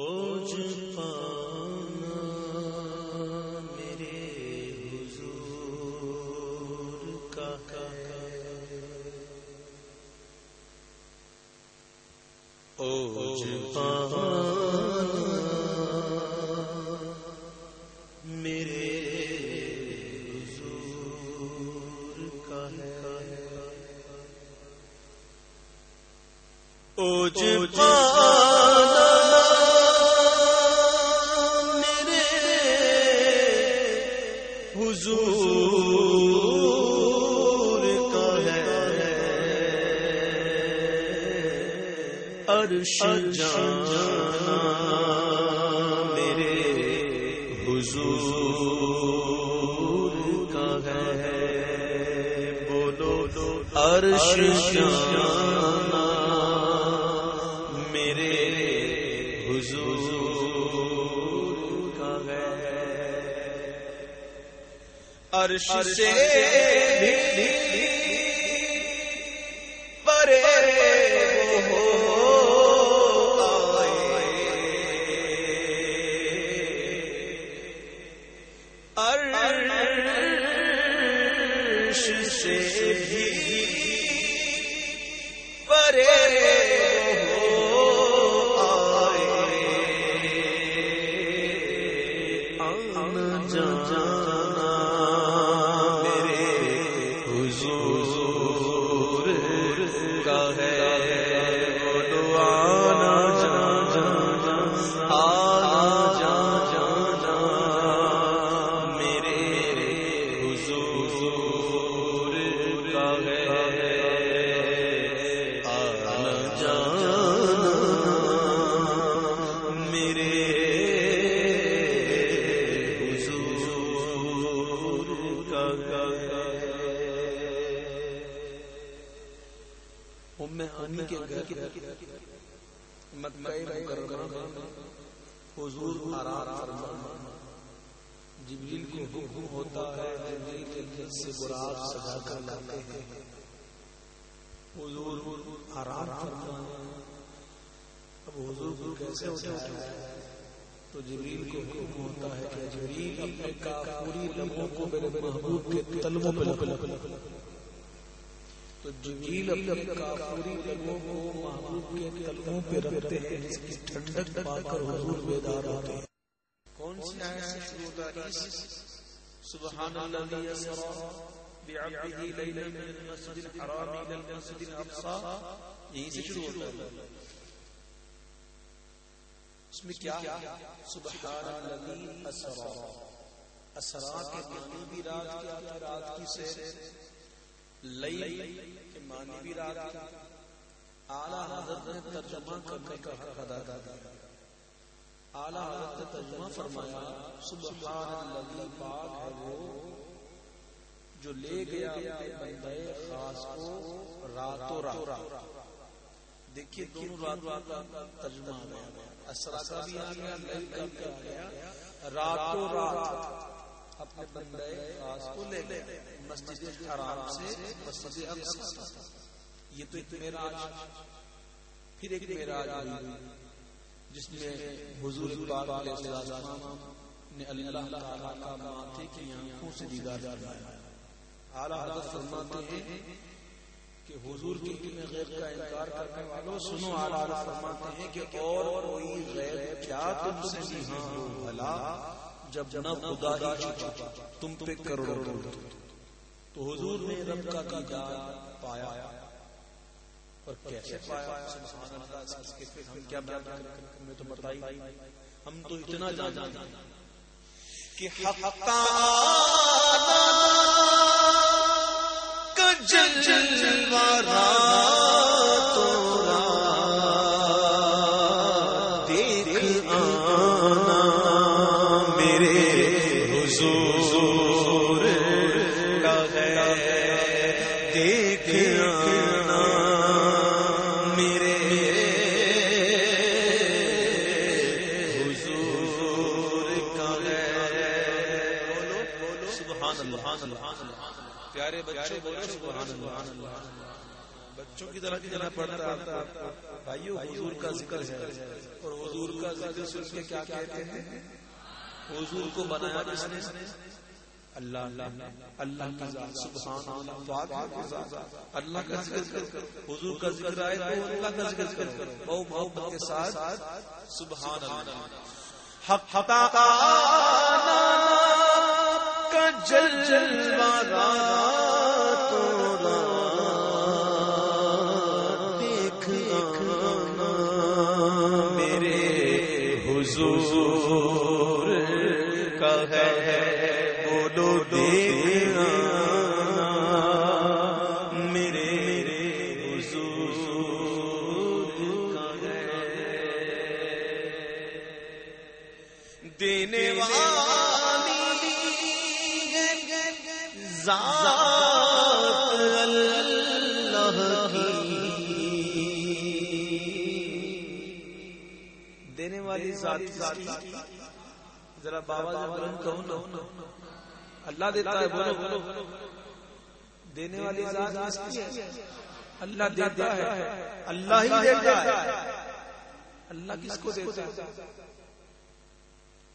اوج پانا حضور کا ہے۔ عرش جانا میرے حضور کا ہے۔ بولو عرش جانا عرش سے حضور آرام فرما جبریل کو حکم ہوتا ہے جبریل کے دل سے براق سجا کر لاتے ہیں۔ حضور آرام فرما اب حضور کو کیسے اٹھایا ہے تو جبریل کو حکم ہوتا ہے کہ جبریل اپنے کافوری لبوں کو میرے محبوب کے تلووں پہ لگا۔ تو جبریل اپنے کافوری لبوں کو محبوب کے تلووں پہ رکھتے ہیں، جس کی ٹھنڈک پا کر حضور بیدار ہوتے ہیں۔ کون سی آیت سے شروع ہوتا ہے؟ سبحان الذي يسرى بعبده ليلا من المسجد الحرام الى المسجد الاقصى یہی سے شروع ہوتا ہے۔ اس میں کیا؟ ہے سبحان الذي اسرا۔ اسرا کے معنی بھی رات کے آتا رات کی سیر۔ لیل کے معنی بھی رات اعلی حضرت نے ترجمہ کرنے کا حق ادا کیا۔ اعلی حضرت نے ترجمہ فرمایا سبحان الذي پاک ہے وہ، جو لے گیا اپنے بندے خاص کو راتوں رات۔ دیکھیے، دونوں رات کا ترجمہ آ گیا اسرا کا بھی آ گیا لیل کا بھی آ گیا۔ راتوں رات۔ اپنے بندے خاص کو لے گیا مسجد حرام سے مسجد اقصی۔ یہ تو ایک معراج۔ پھر ایک معراج ہوئی جس میں حضور پاک علیہ السلام نے اللہ تعالی کا ماتھے کی آنکھوں سے دیدار فرمایا۔ اعلی حضرت فرماتے ہیں کہ حضور کے علم غیب کا انکار کرنے والوں، سنو اعلی حضرت فرماتے ہیں کہ اور کوئی غیب کیا تم سے نہیں ہو، بھلا جب نہ خدا ہی چھپا تم پہ کروڑوں درود تو حضور نے رب کا دیدار پایا۔ اور کیسے پایا؟ سبحان اللہ، اس کے پھر ہم کیا بیان کریں ہمیں تو بتائی ہم تو اتنا جان جان کہ حق جل جلوارا بھائیو، حضور کا ذکر ہے۔ اور حضور کا ذکر سن کے کیا کہتے ہیں؟ حضور کو بنایا کس نے؟ اللہ اللہ اللہ کا ذات سبحان اللہ تو آپ کی ذات۔ اللہ کا ذکر کرو۔ حضور کا ذکر آئے تو اللہ کا ذکر کرو۔ بہو محبت کے ساتھ سبحان اللہ۔ حق حقا کا جل جلوہ بولو دیکھ میرے دینے والی ذات اللہ کی۔ دینے والی ذات ذرا بابا جی جب بلند کہو نا اللہ دیتا ہے بولو بولو دینے والی ذات کس کی ہے اللہ دیتا ہے اللہ ہی دیتا ہے اللہ کس کو دیتا ہے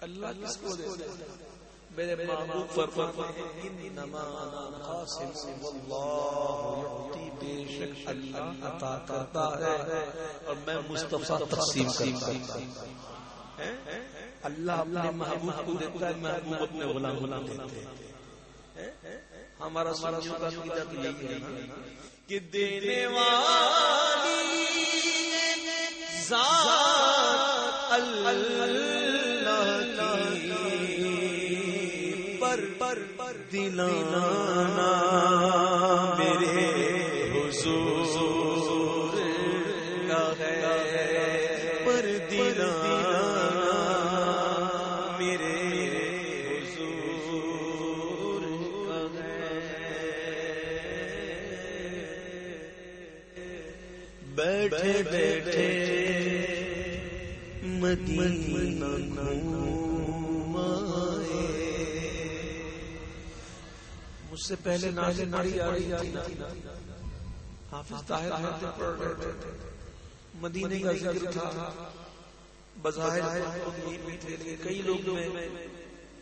اللہ کس کو دیتا ہے میرے محبوب فرماتے ہیں انما انا قاسم واللہ یعطی بے شک اللہ عطا کرتا ہے اور میں مصطفیٰ تقسیم کرتا ہوں اللہ اپنے محبوب کو دیتا ہے محبوب اپنے غلام غلام دیتے ہیں ہمارا سنیوں کا عقیدہ تو یہی ہے کہ دینے والی ذات اللہ کی پر پر پر دلانا میرے حضور۔ سے پہلے نازے ناری آ رہی تھی۔ حافظ طاہر حافظ پڑھ رہے تھے۔ مدینے کا ذکر تھا۔ بظاہر خود بھی تھے۔ کئی لوگ میں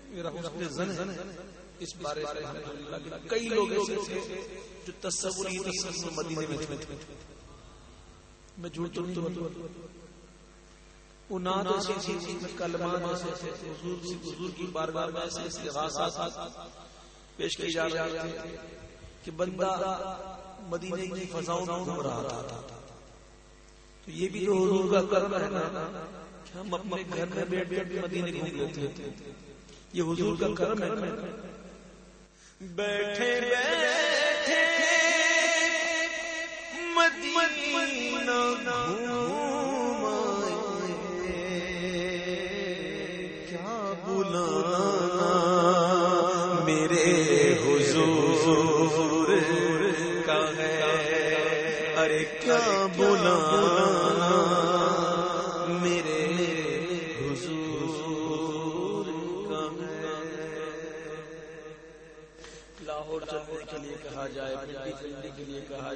میرا حسن زن ہے۔ اس بارے میں کئی لوگ ایسے تھے جو تصور ہی تصور مدینے میں تھے۔ میں جھوٹ تو نہیں بولتا۔ وہ نعت ایسی تھی میں کلمات ایسے تھے۔ حضور کی حضور کی بارگاہ میں ایسے استغاثات پیش کی جا رہے تھے کہ بندہ مدینے کی فضاؤں میں گھوم رہا تھا. تو یہ بھی تو حضور کا کرم ہے نا کہ ہم اپنے گھر میں بیٹھ بیٹھ کے مدینے گھوم لیتے ہیں. یہ حضور کا کرم ہے نا. بیٹھے بیٹھے مدینہ گھوم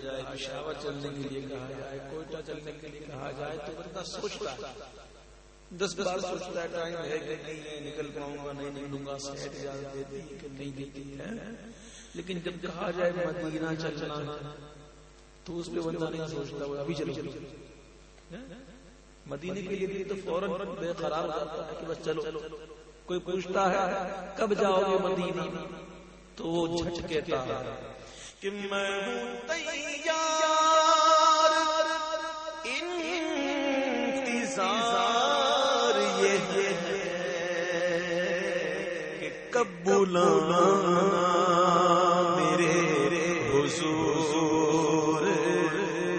جائے، پشاور چلنے کے لیے کہا جائے، کوئٹہ چلنے کے لیے کہا جائے، تو بندہ سوچتا ہے۔ دس بار سوچتا ہے، ٹائم ہے کہ نہیں ہے نکل پاؤں گا، نہیں نکلوں گا صحت اجازت دیتی ہے کہ نہیں دیتی ہے۔ لیکن جب کہا جائے مدینہ چلنا، تو اس پہ بندہ نہیں سوچتا، وہ ابھی چلو۔ چلو مدینے کے لیے تو فوراً بے قرار ہو جاتا ہے کہ بس چلو۔ کوئی پوچھتا ہے، کب جاؤ گے مدینے تو وہ جھٹ کہتا ہے۔ کہ میں ہوں تیار۔ انتظار یہ ہے کہ کب بلانا میرے حضور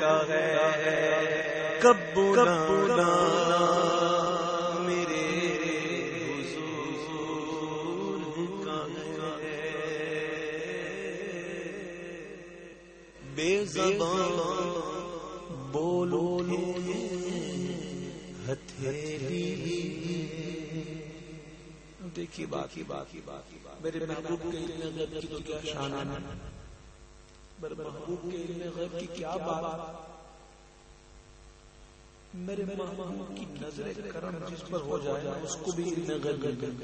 کا ہے۔ کب بلانا دیکھیے باقی باقی باقی میرے محبوب کے اتنے غیب کی تو کیا شان ہے؟ میرے محبوب کے علم غیب کی کیا بات؟ میرے محبوب کی نظر کرم جس پر ہو جائے اس کو بھی علم غیب کر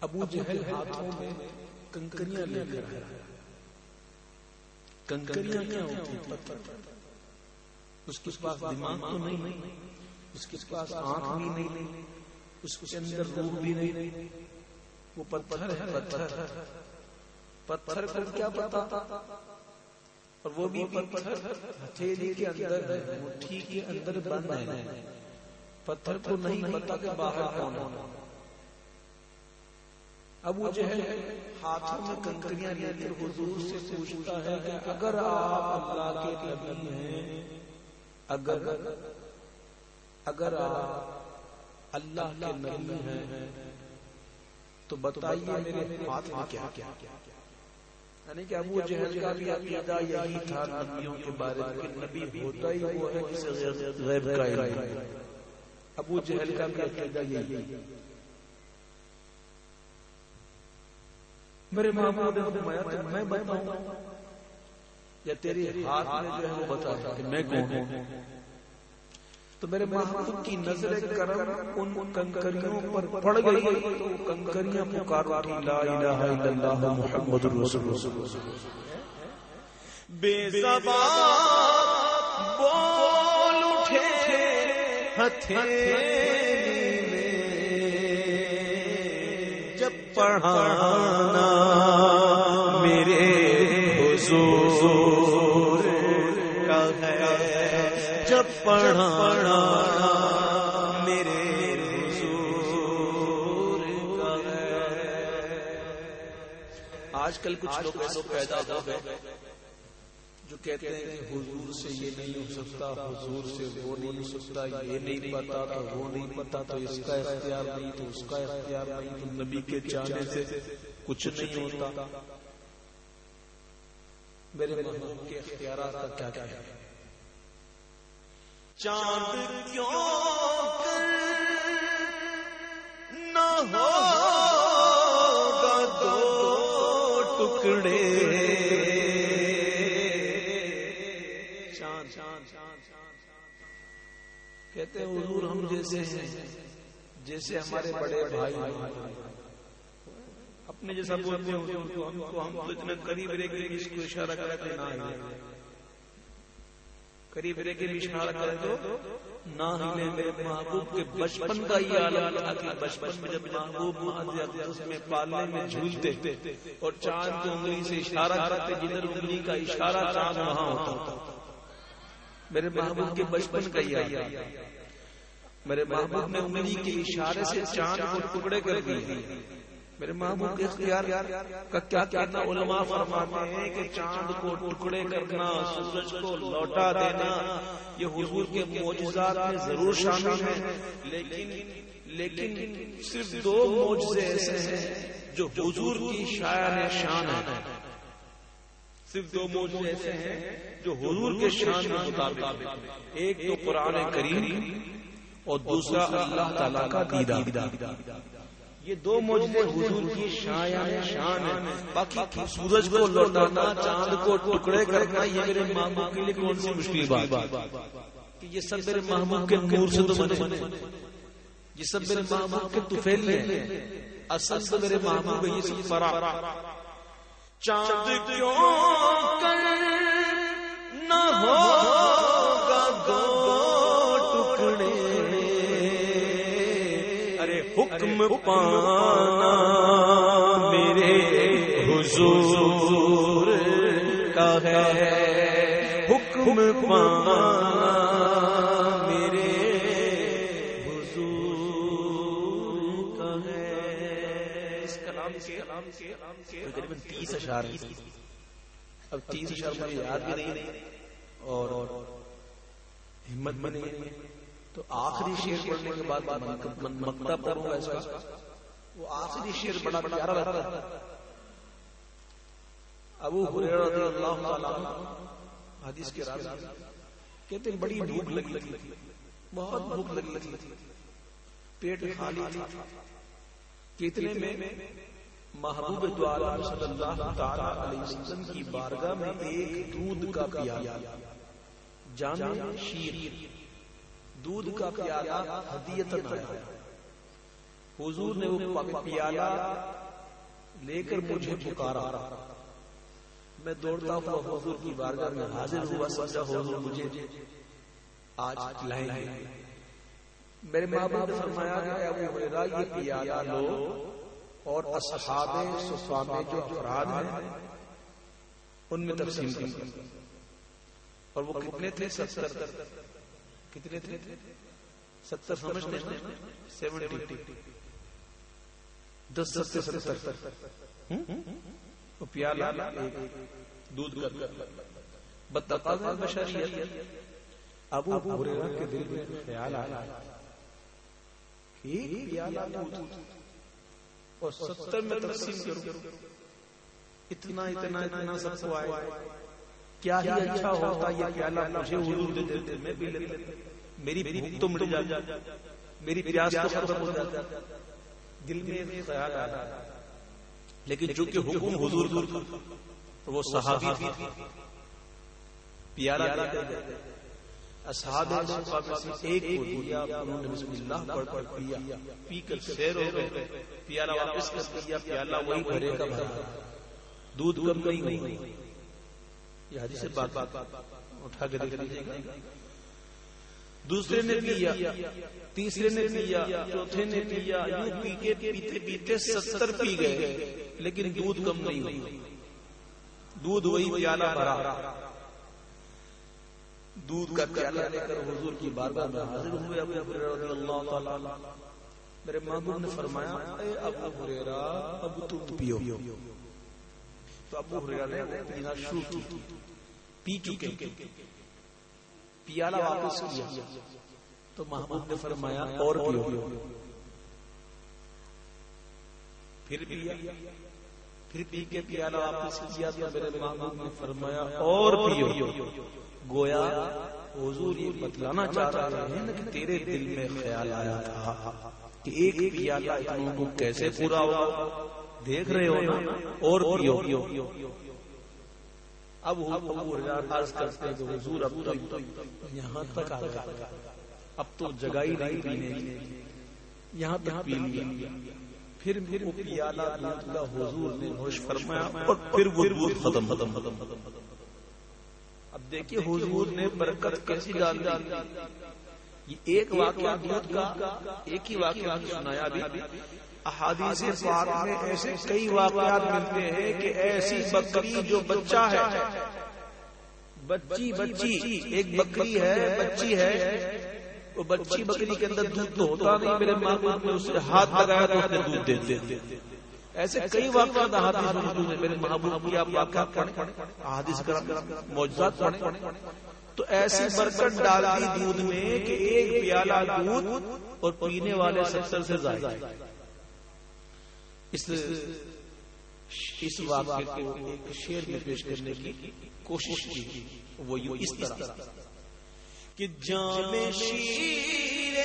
ابو جہل ہاتھوں میں کنکریاں لے کر آیا۔ کنکریاں کیا ہوتی پتھر اس کے پاس دماغ تو نہیں۔ اس کے پاس آنکھ بھی نہیں، اس کے اندر روح بھی نہیں. وہ پتھر ہے. پتھر پتھر کو کیا پتا؟ اور وہ بھی پتھر ہتھیلی کے اندر ہے. مٹھی کے اندر بند ہے. پتھر کو نہیں پتا کہ باہر کون ہونا ابو جہل ہاتھوں میں کنکریاں لے کر حضور سے پوچھتا ہے کہ اگر آپ اللہ کے نبی ہیں، اگر اگر آپ اللہ کے نبی ہیں، تو بتائیے میرے ہاتھ میں کیا کیا یعنی کہ ابو جہل کا بھی عقیدہ یہی تھا، نبیوں کے بارے میں نبی ہوتا ہی وہ ہے جسے غیب کا علم ہے۔ ابو جہل کا بھی عقیدہ یہی ہے میرے محبوب نے فرمایا تو میں بتاؤں، یا تیرے ہاتھ میں جو ہے وہ بتا کہ میں کون ہوں؟ تو میرے محبوب کی نظر کرم ان کنکریوں پر پڑ گئی۔ تو کنکریاں پکار اٹھی لا الہ الا اللہ محمد رسول اللہ۔ بے زبان بول اٹھے ہتھیلی میں۔ جب پڑھانا میرے حضور کا ہے۔ جب پڑھانا آج کل کچھ لوگ ایسے پیدا ہو گئے جو کہتے ہیں کہ حضور سے یہ نہیں ہو سکتا حضور سے وہ نہیں ہو سکتا یہ نہیں پتا تو وہ نہیں پتا تو اس کا اختیار نہیں تو اس کا اختیار نہیں تو نبی کے چاہنے سے کچھ نہیں ہوتا۔ میرے محبوب کے اختیارات کا کیا کیا ہے؟ چاند کیوں کر نہ ہو؟ ٹکڑے چاند کہتے ہیں حضور ہم جیسے ہیں، جیسے ہمارے بڑے بھائی اپنے جیسا بولتے ہیں حضور کو، ہم کو ہم تو اتنے قریب رہ کے اس کو اشارہ کرتے نہ قریب رہ کے اشارہ کرے تو نہ ہلے میرے محبوب کے بچپن کا یہ عالم تھا کہ بچپن میں جب محبوب مہد اس میں پالنے میں جھولتے اور چاند کو انگلی سے اشارہ کرتے جدھر انگلی کا اشارہ چاند وہاں ہوتا میرے محبوب کے بچپن کا یہ عالم میرے محبوب نے انگلی کے اشارے سے چاند کو ٹکڑے کر دیے۔ میرے محبوب کے اختیار کا کیا کہنا؟ علماء فرماتے ہیں کہ چاند کو ٹکڑے کرنا، سورج کو لوٹا دینا، یہ حضور کے معجزات میں ضرور شامل ہے لیکن لیکن صرف دو معجزے ایسے ہیں جو حضور کی شاعر شان ہے صرف دو معجزے ایسے ہیں جو حضور کے شان کے مطابق ایک تو قرآن کریم اور دوسرا اللہ تعالیٰ کا دیدار یہ دو موجودے حضور کی شاعر شان ہے۔ باقی سورج کو لوٹانا، چاند کو ٹکڑے کرنا، یہ میرے محبوب کے لیے کون سی مشکل بات؟ کہ یہ سب میرے محبوب کے نور سے تو بنے۔ یہ سب میرے محبوب کے توفیل ہیں۔ اصل تو میرے محبوب ہے یہ سب فرا۔ چاند کیوں کر نہ ہوگا حکم پانا میرے حضور کا ہے حکم پانا میرے حضور کا ہے اس کلام کے تقریباً تیس ہیں اب تیس اشار مجھے یاد بھی نہیں اور ہمت نہیں تو آخری شیر پڑھنے کے بعد مکتا پڑھوں گا اس کا؟ وہ آخری شیر بڑا پیارا رہتا ہے۔ ابو ہریرہ رضی اللہ تعالیٰ عنہ حدیث کے راوی کہتے ہیں بڑی بھوک لگی تھی بہت بھوک لگی تھی پیٹ خالی تھا۔ کتنے میں محبوب دو عالم صلی اللہ تعالی علیہ وسلم کی بارگاہ میں ایک دودھ کا پیالہ۔ جامع شیر۔ دودھ کا پیالہ ہدیتن آیا۔ حضور نے وہ پیالہ لے کر مجھے پکارا۔ میں دوڑتا ہوا حضور کی بارگاہ میں حاضر ہوا، سمجھا حضور مجھے آج لائیں گے۔ میرے ماں باپ نے فرمایا کہ ابو ہریرہ، یہ پیالہ لو اور اصحاب صفا جو افراد ہیں، ان میں تقسیم کر۔ اور وہ کتنے تھے؟ ستر۔ کتنے تھے؟ ستر سمجھتے ہیں سیونٹی دس ستر ستر وہ پیالہ دودھ کا۔ بتقاضا بشریت۔ ابو ہریرہ کے دل میں خیال آیا ایک پیالہ دودھ اور ستر میں تقسیم کروں اتنا اتنا اتنا سب کو آئے۔ کیا ہی اچھا ہوتا یہ پیالہ مجھے حضور دے دیتے میں لیتے میری بھوک تو مٹ جاتی میری پیاس تو ختم ہو جاتی دل میں خیال لیکن جو کہ حکم حضور دور تو وہ صحابی تھی۔ پیالہ دیتے اصحاب ایک کو دیا انہوں نے بسم اللہ پڑھ کر پیا۔ پی کر سیر ہو گئے۔ پیالہ واپس کر دیا پیالہ وہی بھرے کا بھرا دودھ کم نہیں۔ ہوئی۔ یہ حدیث بات بات اٹھا کے دیکھ لیجیے گا دوسرے نے پیا تیسرے نے پیا چوتھے نے پیا یوں پی کے پیتے پیتے ستر پی گئے۔ لیکن دودھ کم نہیں ہوئی۔ دودھ وہی پیالہ بھرا۔ دودھ کا پیالہ لے کر حضور کی بارگاہ میں حاضر ہوئے ابو ہریرہ رضی اللہ تعالی میرے محبوب نے فرمایا اے ابو ہریرہ اب تم پیو۔ تو ابو ہریرہ نے پینا شروع کی، پی چکے، پیالہ واپس کیا۔ تو محبوب نے فرمایا، اور پیو۔ پھر پیا، پھر پی کے پیالہ واپس کیا تو میرے محبوب نے فرمایا، اور پیو۔ گویا، حضور یہ بتلانا چاہ رہے ہیں کہ تیرے دل میں خیال آیا تھا کہ ایک پیالہ اتنوں کو کیسے پورا ہوا؟ دیکھ رہے ہو نا، اور پیو۔ اب عرض کرتے ہیں کہ حضور اب تو یہاں تک آ گیا اب تو جگہ ہی نہیں پینے یہاں تک پی لیا۔ پھر پھر وہ پیالہ دودھ کا حضور نے ہوش فرمایا، اور پھر وہ دودھ ختم۔ ختم ختم ختم اب دیکھیے حضور نے برکت کیسی ڈال دی۔ یہ ایک واقعہ دودھ کا، ایک ہی واقعہ سنایا بھی۔ احادیث پاک میں ایسے کئی واقعات ملتے ہیں کہ ایسی بکری جو بچہ ہے۔ بچی بچی ایک بکری ہے بچی ہے۔ وہ بچی بکری کے اندر دودھ تو ہوتا نہیں میرے ماں باپ نے اسے ہاتھ لگایا تو اس نے دودھ دے دے ایسے کئی واقعات حادث موجود ہیں۔ میرے محبوب کی آپ واقعات پڑھیں۔ حادث کرم موجزات پڑھیں۔ تو ایسی برکت ڈال دی دودھ میں کہ ایک پیالہ دودھ اور پینے والے ستر سے زائد اس اس واقعے کو ایک شعر میں پیش کرنے کی کوشش کی وہ یوں اس طرح۔ کہ جام شیر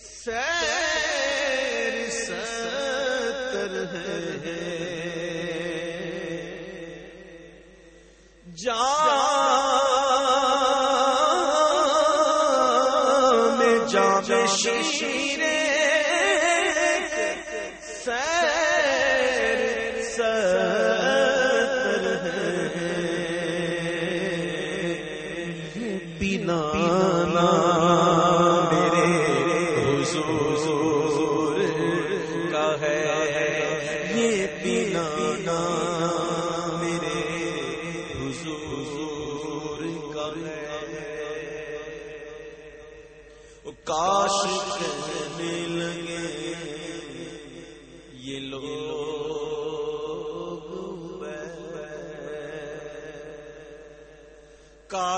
سیر ستر ہے۔ جام جام شیر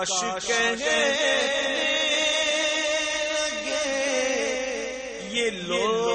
کاش کہنے لگے۔ یہ لوگ